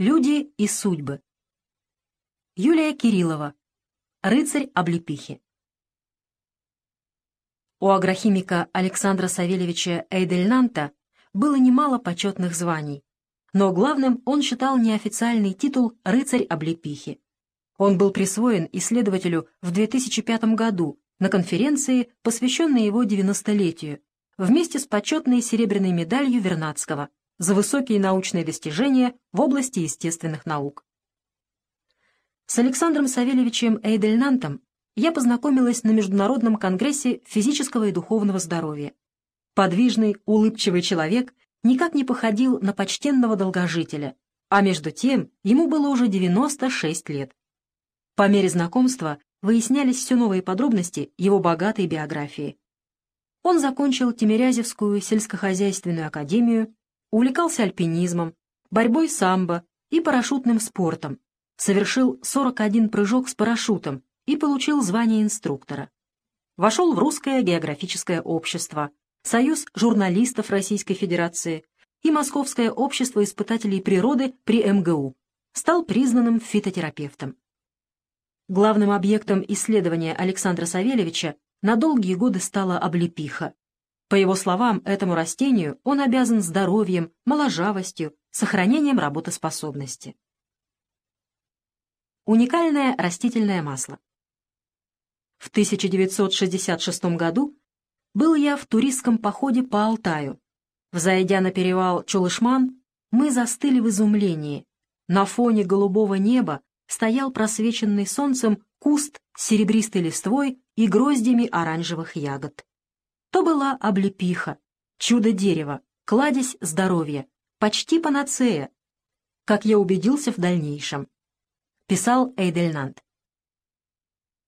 Люди и судьбы. Юлия Кириллова. Рыцарь облепихи. У агрохимика Александра Савельевича Эйдельнанта было немало почетных званий, но главным он считал неофициальный титул «Рыцарь облепихи». Он был присвоен исследователю в 2005 году на конференции, посвященной его 90-летию, вместе с почетной серебряной медалью Вернадского за высокие научные достижения в области естественных наук. С Александром Савельевичем Эйдельнантом я познакомилась на Международном конгрессе физического и духовного здоровья. Подвижный, улыбчивый человек никак не походил на почтенного долгожителя, а между тем ему было уже 96 лет. По мере знакомства выяснялись все новые подробности его богатой биографии. Он закончил Тимирязевскую сельскохозяйственную академию, увлекался альпинизмом, борьбой самбо и парашютным спортом, совершил 41 прыжок с парашютом и получил звание инструктора. Вошел в Русское географическое общество, Союз журналистов Российской Федерации и Московское общество испытателей природы при МГУ. Стал признанным фитотерапевтом. Главным объектом исследования Александра Савельевича на долгие годы стала облепиха, по его словам, этому растению он обязан здоровьем, моложавостью, сохранением работоспособности. Уникальное растительное масло. В 1966 году был я в туристском походе по Алтаю. Взойдя на перевал Чулышман, мы застыли в изумлении. На фоне голубого неба стоял просвеченный солнцем куст с серебристой листвой и гроздями оранжевых ягод. То была облепиха, чудо дерева, кладезь здоровья, почти панацея, как я убедился в дальнейшем. Писал Эйдельнант.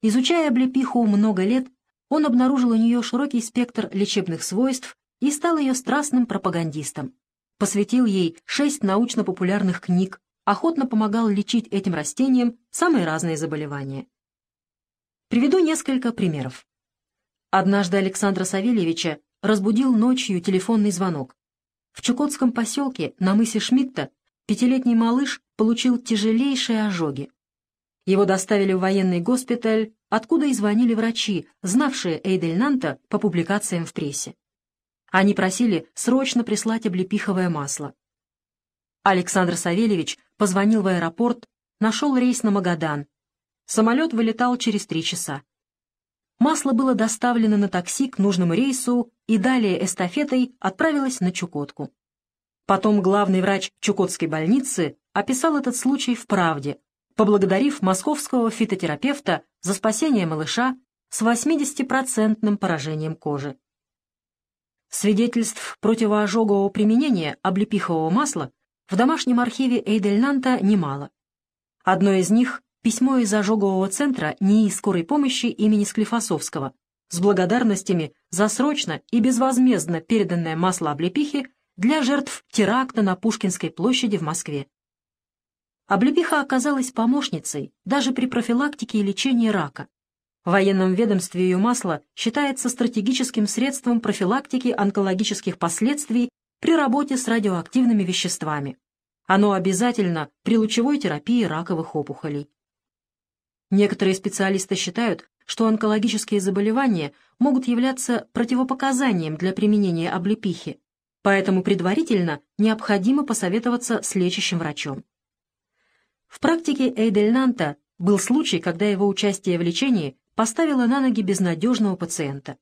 Изучая облепиху много лет, он обнаружил у нее широкий спектр лечебных свойств и стал ее страстным пропагандистом. Посвятил ей шесть научно-популярных книг, охотно помогал лечить этим растениям самые разные заболевания. Приведу несколько примеров. Однажды Александра Савельевича разбудил ночью телефонный звонок. В Чукотском поселке на мысе Шмидта пятилетний малыш получил тяжелейшие ожоги. Его доставили в военный госпиталь, откуда и звонили врачи, знавшие Эйдельнанта по публикациям в прессе. Они просили срочно прислать облепиховое масло. Александр Савельевич позвонил в аэропорт, нашел рейс на Магадан. Самолет вылетал через три часа. Масло было доставлено на такси к нужному рейсу и далее эстафетой отправилось на Чукотку. Потом главный врач Чукотской больницы описал этот случай в «Правде», поблагодарив московского фитотерапевта за спасение малыша с 80-процентным поражением кожи. Свидетельств противоожогового применения облепихового масла в домашнем архиве Эйдельнанта немало. Одно из них письмо из ожогового центра НИИ скорой помощи имени Склифосовского с благодарностями за срочно и безвозмездно переданное масло облепихи для жертв теракта на Пушкинской площади в Москве. Облепиха оказалась помощницей даже при профилактике и лечении рака. В военном ведомстве ее масло считается стратегическим средством профилактики онкологических последствий при работе с радиоактивными веществами. Оно обязательно при лучевой терапии раковых опухолей. Некоторые специалисты считают, что онкологические заболевания могут являться противопоказанием для применения облепихи, поэтому предварительно необходимо посоветоваться с лечащим врачом. В практике Эйдельнанта был случай, когда его участие в лечении поставило на ноги безнадежного пациента.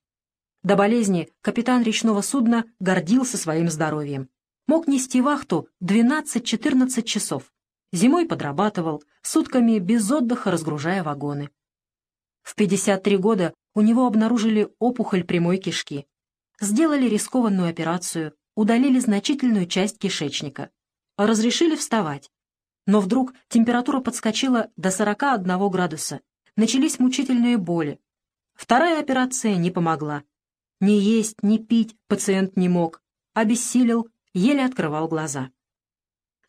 До болезни капитан речного судна гордился своим здоровьем. Мог нести вахту 12-14 часов, Зимой подрабатывал, сутками без отдыха разгружая вагоны. В 53 года у него обнаружили опухоль прямой кишки. Сделали рискованную операцию, удалили значительную часть кишечника. Разрешили вставать. Но вдруг температура подскочила до 41 градуса. Начались мучительные боли. Вторая операция не помогла. Ни есть, ни пить пациент не мог. Обессилел, еле открывал глаза.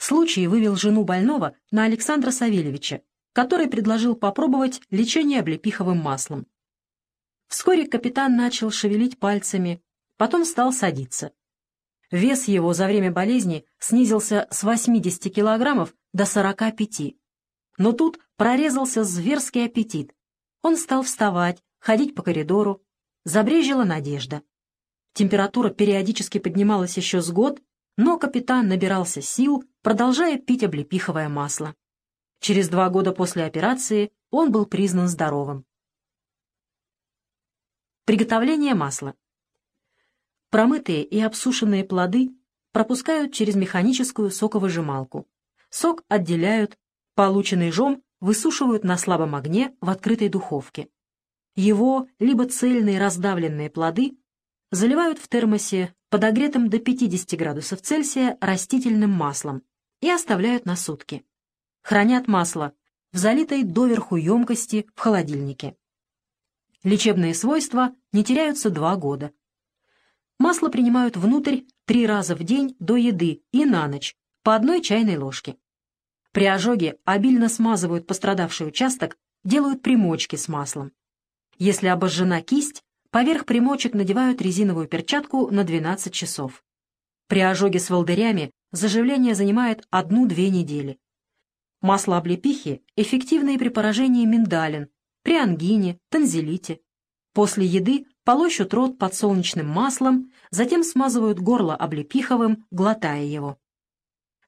Случай вывел жену больного на Александра Савельевича, который предложил попробовать лечение облепиховым маслом. Вскоре капитан начал шевелить пальцами, потом стал садиться. Вес его за время болезни снизился с 80 килограммов до 45. Но тут прорезался зверский аппетит. Он стал вставать, ходить по коридору. Забрежила надежда. Температура периодически поднималась еще с год, но капитан набирался сил, продолжая пить облепиховое масло. Через два года после операции он был признан здоровым. Приготовление масла. Промытые и обсушенные плоды пропускают через механическую соковыжималку. Сок отделяют, полученный жом высушивают на слабом огне в открытой духовке. Его либо цельные раздавленные плоды заливают в термосе подогретым до 50 градусов Цельсия растительным маслом и оставляют на сутки. Хранят масло в залитой доверху емкости в холодильнике. Лечебные свойства не теряются два года. Масло принимают внутрь три раза в день до еды и на ночь, по одной чайной ложке. При ожоге обильно смазывают пострадавший участок, делают примочки с маслом. Если обожжена кисть, поверх примочек надевают резиновую перчатку на 12 часов. При ожоге с волдырями заживление занимает 1-2 недели. Масло облепихи эффективно при поражении миндалин, при ангине, танзелите. После еды полощут рот подсолнечным маслом, затем смазывают горло облепиховым, глотая его.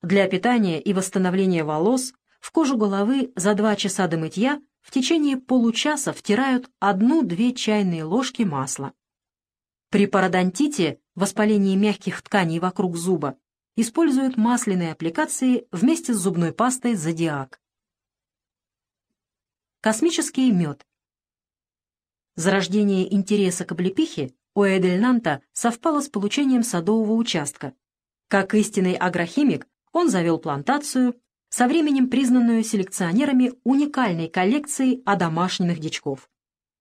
Для питания и восстановления волос в кожу головы за 2 часа до мытья в течение получаса втирают 1-2 чайные ложки масла. При пародонтите, воспалении мягких тканей вокруг зуба, используют масляные аппликации вместе с зубной пастой «Зодиак». Космический мед. Зарождение интереса к облепихе у Эдельнанта совпало с получением садового участка. Как истинный агрохимик, он завел плантацию, со временем признанную селекционерами уникальной коллекцией одомашненных дичков.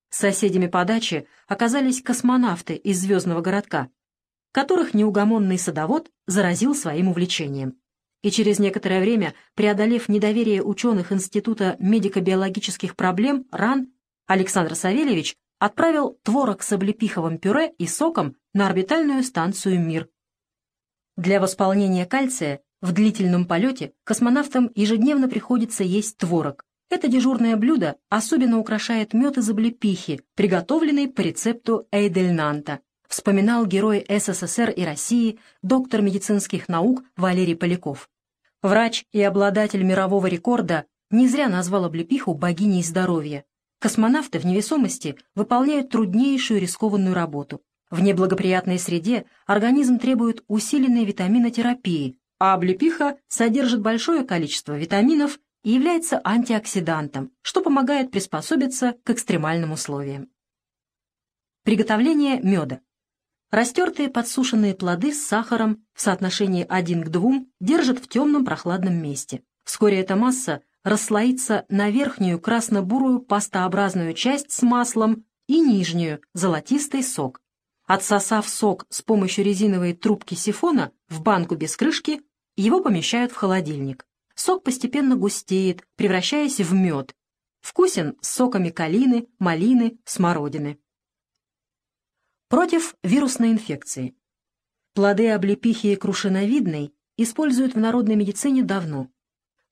Соседями по даче оказались космонавты из звездного городка, которых неугомонный садовод заразил своим увлечением и через некоторое время, преодолев недоверие ученых Института медико-биологических проблем РАН, Александр Савельевич отправил творог с облепиховым пюре и соком на орбитальную станцию «Мир». Для восполнения кальция в длительном полете космонавтам ежедневно приходится есть творог. Это дежурное блюдо особенно украшает мед из облепихи, приготовленный по рецепту Эйдельнанта вспоминал герой СССР и России, доктор медицинских наук Валерий Поляков. Врач и обладатель мирового рекорда не зря назвал облепиху богиней здоровья. Космонавты в невесомости выполняют труднейшую рискованную работу. В неблагоприятной среде организм требует усиленной витаминотерапии, а облепиха содержит большое количество витаминов и является антиоксидантом, что помогает приспособиться к экстремальным условиям. Приготовление меда. Растертые подсушенные плоды с сахаром в соотношении 1 к 2 держат в темном прохладном месте. Вскоре эта масса расслоится на верхнюю красно-бурую пастообразную часть с маслом и нижнюю золотистый сок. Отсосав сок с помощью резиновой трубки сифона в банку без крышки, его помещают в холодильник. Сок постепенно густеет, превращаясь в мед. Вкусен с соками калины, малины, смородины. Против вирусной инфекции. Плоды облепихи крушиновидной используют в народной медицине давно.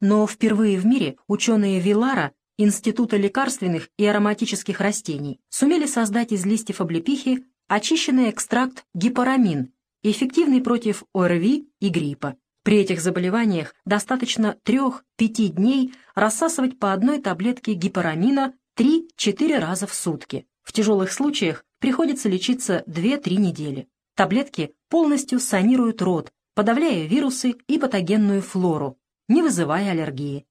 Но впервые в мире ученые Вилара Института лекарственных и ароматических растений сумели создать из листьев облепихи очищенный экстракт гипарамин, эффективный против ОРВИ и гриппа. При этих заболеваниях достаточно 3-5 дней рассасывать по одной таблетке гипарамина 3-4 раза в сутки. В тяжелых случаях приходится лечиться 2-3 недели. Таблетки полностью санируют рот, подавляя вирусы и патогенную флору, не вызывая аллергии.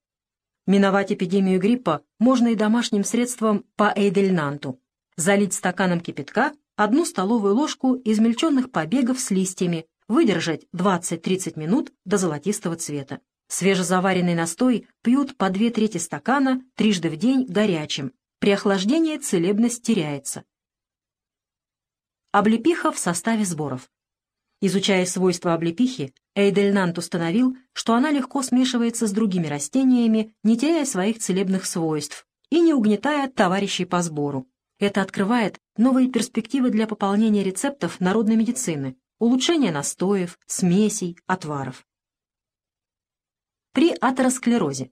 Миновать эпидемию гриппа можно и домашним средством по эйдельнанту. Залить стаканом кипятка одну столовую ложку измельченных побегов с листьями, выдержать 20-30 минут до золотистого цвета. Свежезаваренный настой пьют по 2 трети стакана трижды в день горячим. При охлаждении целебность теряется. Облепиха в составе сборов. Изучая свойства облепихи, Эйдельнант установил, что она легко смешивается с другими растениями, не теряя своих целебных свойств и не угнетая товарищей по сбору. Это открывает новые перспективы для пополнения рецептов народной медицины. улучшение настоев, смесей, отваров. При атеросклерозе.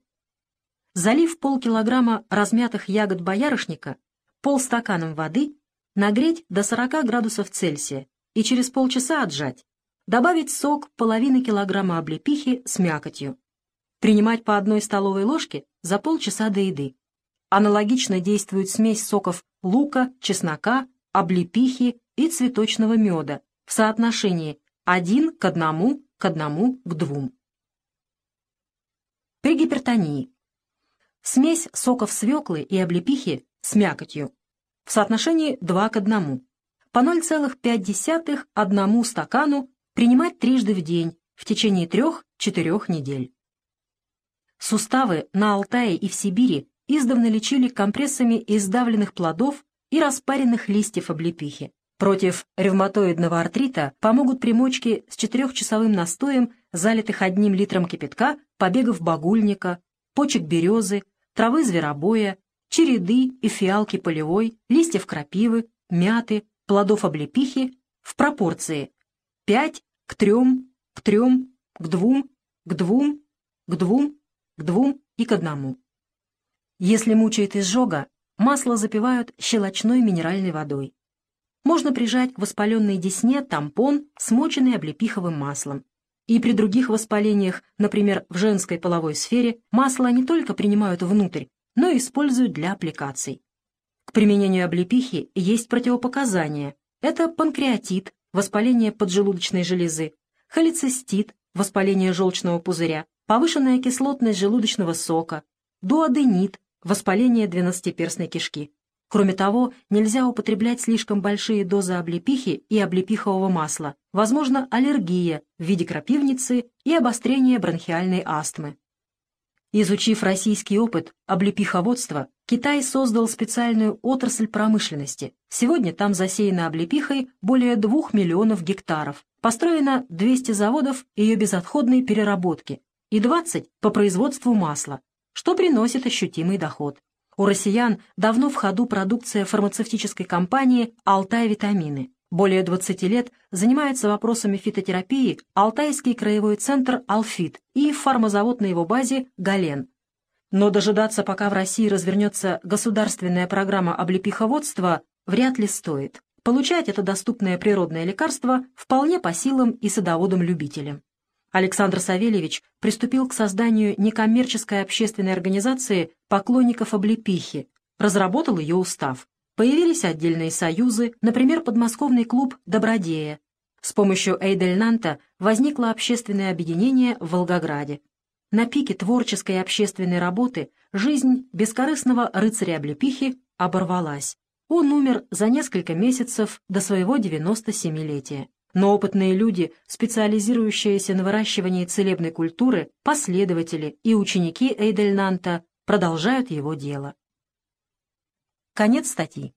Залив полкилограмма размятых ягод боярышника полстаканом воды, нагреть до 40 градусов Цельсия и через полчаса отжать. Добавить сок половины килограмма облепихи с мякотью. Принимать по одной столовой ложке за полчаса до еды. Аналогично действует смесь соков лука, чеснока, облепихи и цветочного меда в соотношении 1 к 1 к 1 к 2. При гипертонии. Смесь соков свеклы и облепихи с мякотью в соотношении 2 к 1. По 0,5 одному стакану принимать трижды в день в течение 3-4 недель. Суставы на Алтае и в Сибири издавна лечили компрессами из давленных плодов и распаренных листьев облепихи. Против ревматоидного артрита помогут примочки с четырехчасовым настоем, залитых одним литром кипятка, побегов багульника, почек березы, травы зверобоя, череды и фиалки полевой, листьев крапивы, мяты, плодов облепихи в пропорции 5 к 3, к 3, к 2, к 2, к 2, к 2 и к 1. Если мучает изжога, масло запивают щелочной минеральной водой. Можно прижать к воспаленной десне тампон, смоченный облепиховым маслом. И при других воспалениях, например, в женской половой сфере, масло не только принимают внутрь, но используют для аппликаций. К применению облепихи есть противопоказания. Это панкреатит, воспаление поджелудочной железы, холецистит, воспаление желчного пузыря, повышенная кислотность желудочного сока, дуоденит, воспаление двенадцатиперстной кишки. Кроме того, нельзя употреблять слишком большие дозы облепихи и облепихового масла. Возможно аллергия в виде крапивницы и обострение бронхиальной астмы. Изучив российский опыт облепиховодства, Китай создал специальную отрасль промышленности. Сегодня там засеяно облепихой более 2 миллионов гектаров. Построено 200 заводов ее безотходной переработки и 20 по производству масла, что приносит ощутимый доход. У россиян давно в ходу продукция фармацевтической компании «Алтай Витамины». Более 20 лет занимается вопросами фитотерапии Алтайский краевой центр «Алфит» и фармазавод на его базе «Гален». Но дожидаться, пока в России развернется государственная программа облепиховодства, вряд ли стоит. Получать это доступное природное лекарство вполне по силам и садоводам-любителям. Александр Савельевич приступил к созданию некоммерческой общественной организации поклонников облепихи, разработал ее устав. Появились отдельные союзы, например, подмосковный клуб «Добродея». С помощью Эйдельнанта возникло общественное объединение в Волгограде. На пике творческой и общественной работы жизнь бескорыстного рыцаря-облепихи оборвалась. Он умер за несколько месяцев до своего 97-летия. Но опытные люди, специализирующиеся на выращивании целебной культуры, последователи и ученики Эйдельнанта продолжают его дело. Конец статьи.